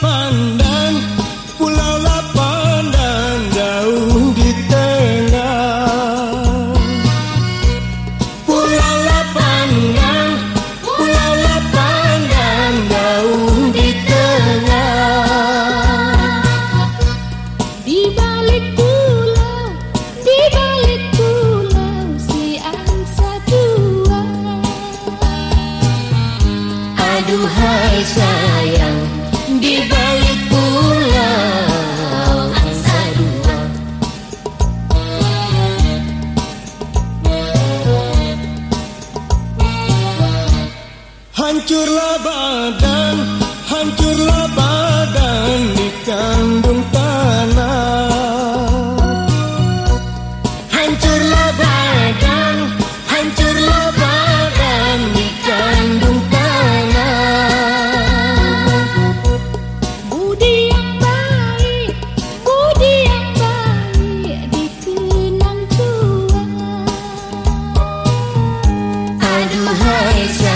pandai Hancurlah badan, hancurlah badan di kandung tanah Hancurlah badan, hancurlah badan di kandung tanah Budi yang baik, budi yang baik dikenang Tuhan Aduhai saya.